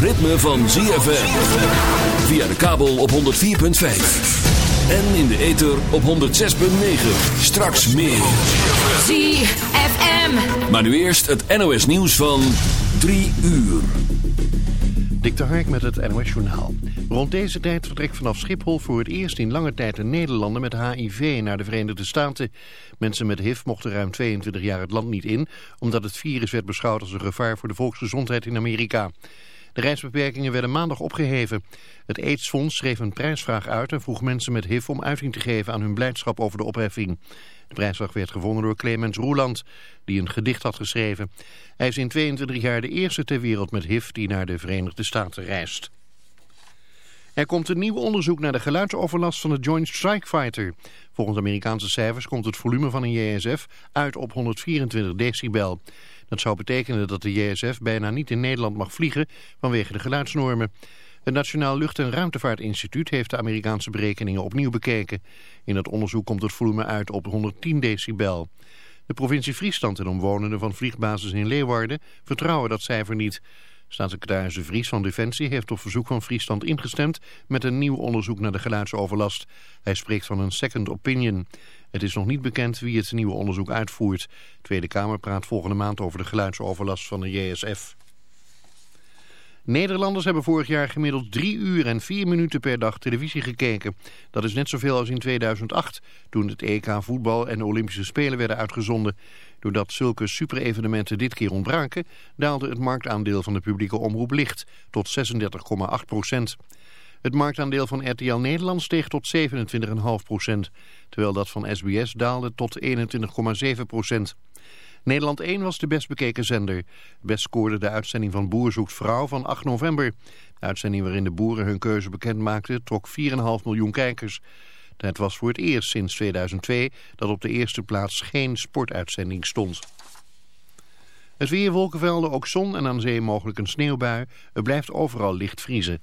Ritme van ZFM. Via de kabel op 104.5. En in de ether op 106.9. Straks meer. ZFM. Maar nu eerst het NOS nieuws van 3 uur. Dik de Hark met het NOS Journaal. Rond deze tijd vertrekt vanaf Schiphol voor het eerst in lange tijd een Nederlander met HIV naar de Verenigde Staten. Mensen met HIV mochten ruim 22 jaar het land niet in, omdat het virus werd beschouwd als een gevaar voor de volksgezondheid in Amerika. De reisbeperkingen werden maandag opgeheven. Het AIDS-fonds schreef een prijsvraag uit en vroeg mensen met HIV om uiting te geven aan hun blijdschap over de opheffing. De prijsvraag werd gewonnen door Clemens Roeland, die een gedicht had geschreven. Hij is in 22 jaar de eerste ter wereld met HIV die naar de Verenigde Staten reist. Er komt een nieuw onderzoek naar de geluidsoverlast van de Joint Strike Fighter. Volgens Amerikaanse cijfers komt het volume van een JSF uit op 124 decibel. Dat zou betekenen dat de JSF bijna niet in Nederland mag vliegen vanwege de geluidsnormen. Het Nationaal Lucht- en Ruimtevaartinstituut heeft de Amerikaanse berekeningen opnieuw bekeken. In het onderzoek komt het volume uit op 110 decibel. De provincie Friesland en omwonenden van vliegbasis in Leeuwarden vertrouwen dat cijfer niet. Staatssecretaris De Vries van Defensie heeft op verzoek van Friesland ingestemd met een nieuw onderzoek naar de geluidsoverlast. Hij spreekt van een second opinion. Het is nog niet bekend wie het nieuwe onderzoek uitvoert. De Tweede Kamer praat volgende maand over de geluidsoverlast van de JSF. Nederlanders hebben vorig jaar gemiddeld 3 uur en 4 minuten per dag televisie gekeken. Dat is net zoveel als in 2008, toen het EK voetbal en de Olympische Spelen werden uitgezonden. Doordat zulke superevenementen dit keer ontbraken, daalde het marktaandeel van de publieke omroep licht tot 36,8 procent. Het marktaandeel van RTL Nederland steeg tot 27,5 procent, terwijl dat van SBS daalde tot 21,7 procent. Nederland 1 was de best bekeken zender. Best scoorde de uitzending van Boer zoekt vrouw van 8 november. De uitzending waarin de boeren hun keuze bekend maakten trok 4,5 miljoen kijkers. Het was voor het eerst sinds 2002 dat op de eerste plaats geen sportuitzending stond. Het weer, wolkenvelden, ook zon en aan zee mogelijk een sneeuwbui. Het blijft overal licht vriezen.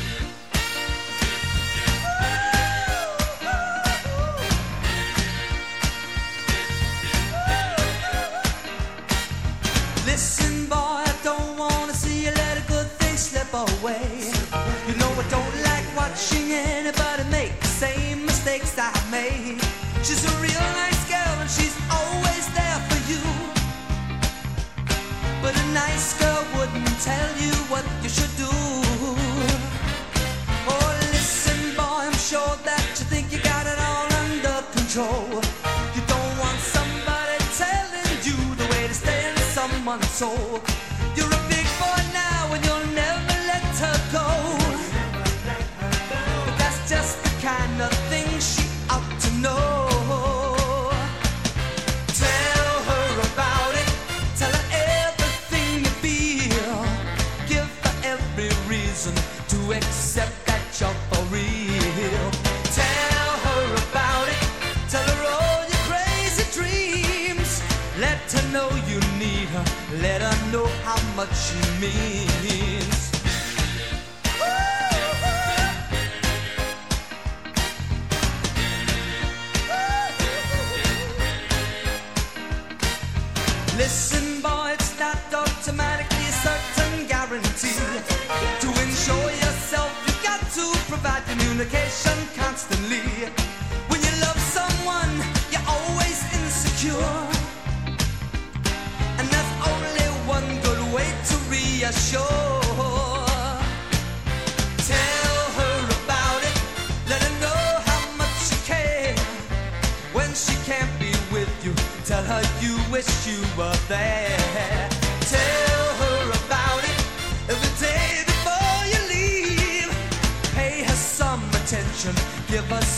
Soul. Much she means. Listen, boy, it's not automatically a certain guarantee. To ensure yourself, you've got to provide communication constantly.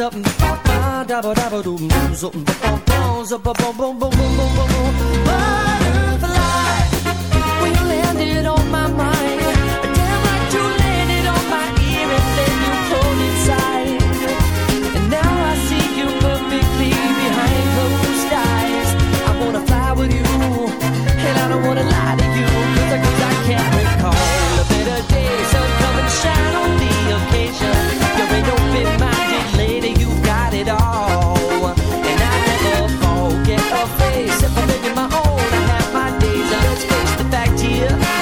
ba-dabba-dum, zup, ba-ba, dabba-dabba-dum, zup, ba-ba-bum, zup-ba-bum-bum-bum-bum-bum-bum. Butterfly, when you landed on my mind, damn you landed on my ear and then you inside. And now I see you perfectly behind closed eyes. I wanna fly with you, and I don't wanna lie to you, I, can't recall a better day. Sun come and shine on the occasion. You're an open-minded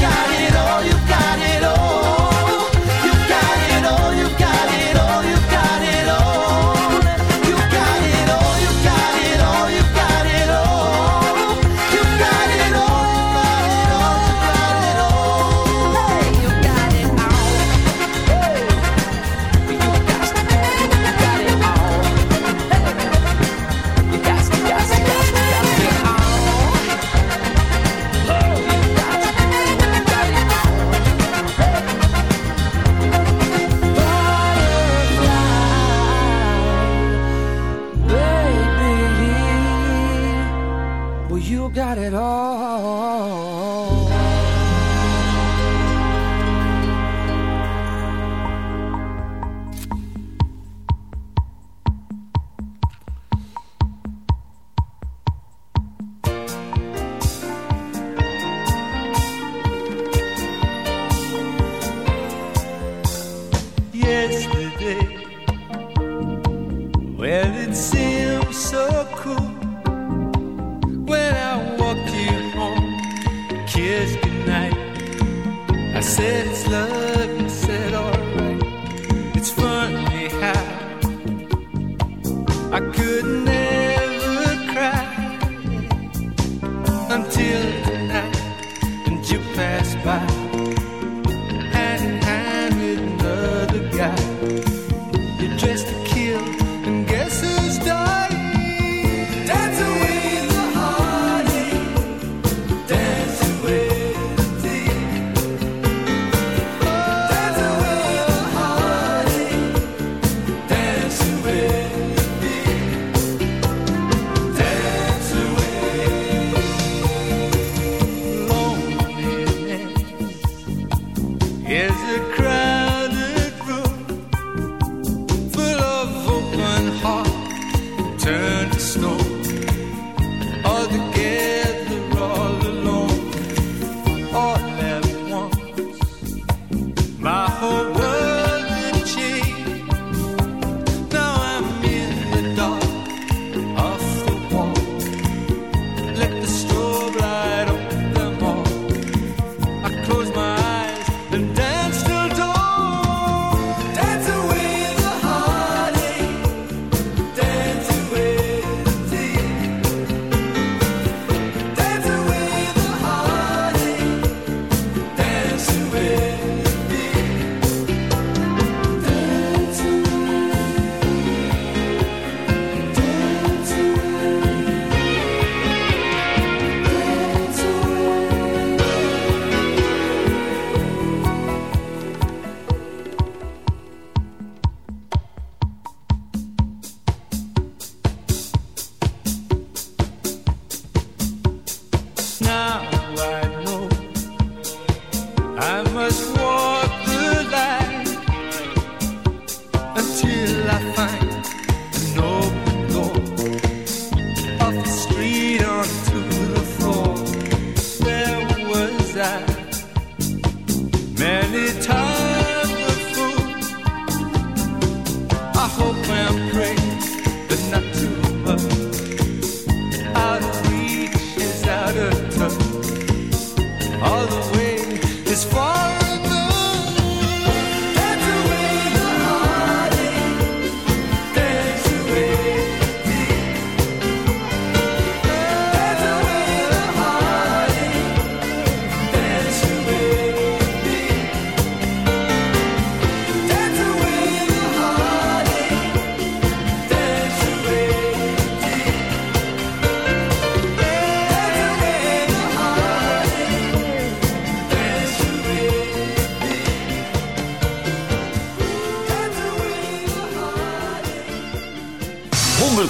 got it.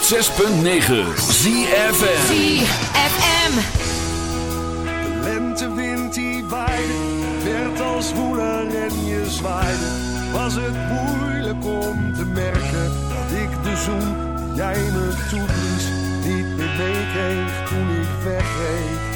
106.9 ZFM ZFM De lentewind die waaide Werd als woeler en je zwaaide. Was het moeilijk om te merken Dat ik de zoen jij me toeblies Niet meer meekreeg toen ik wegreed.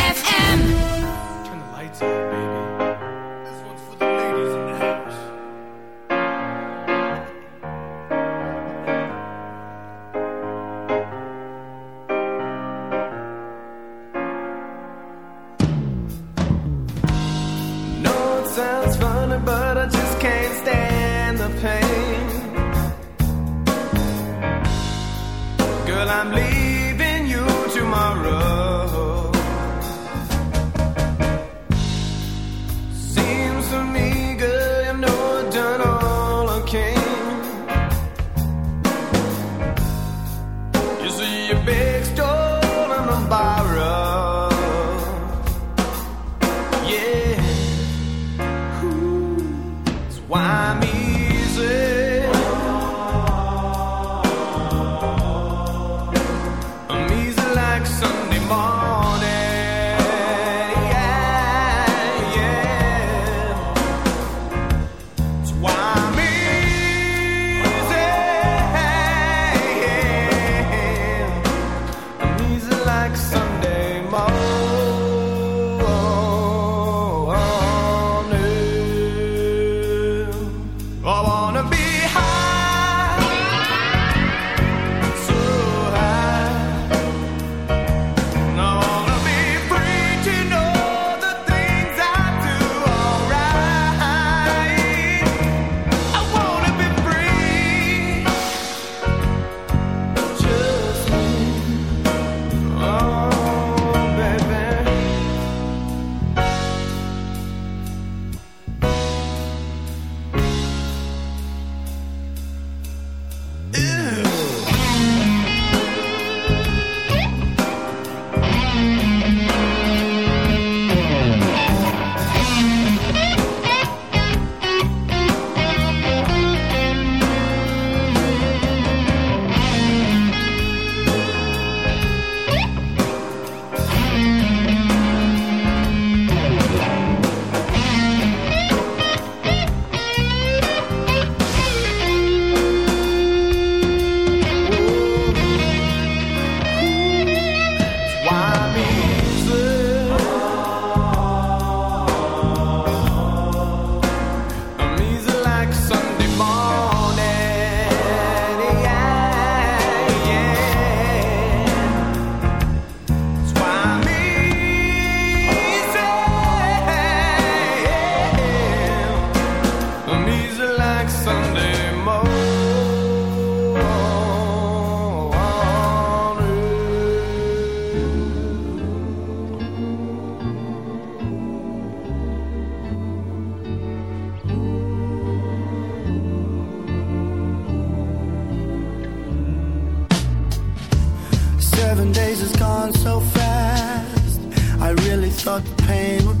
Seven days has gone so fast. I really thought the pain would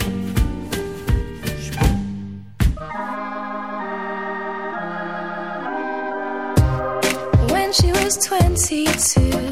22,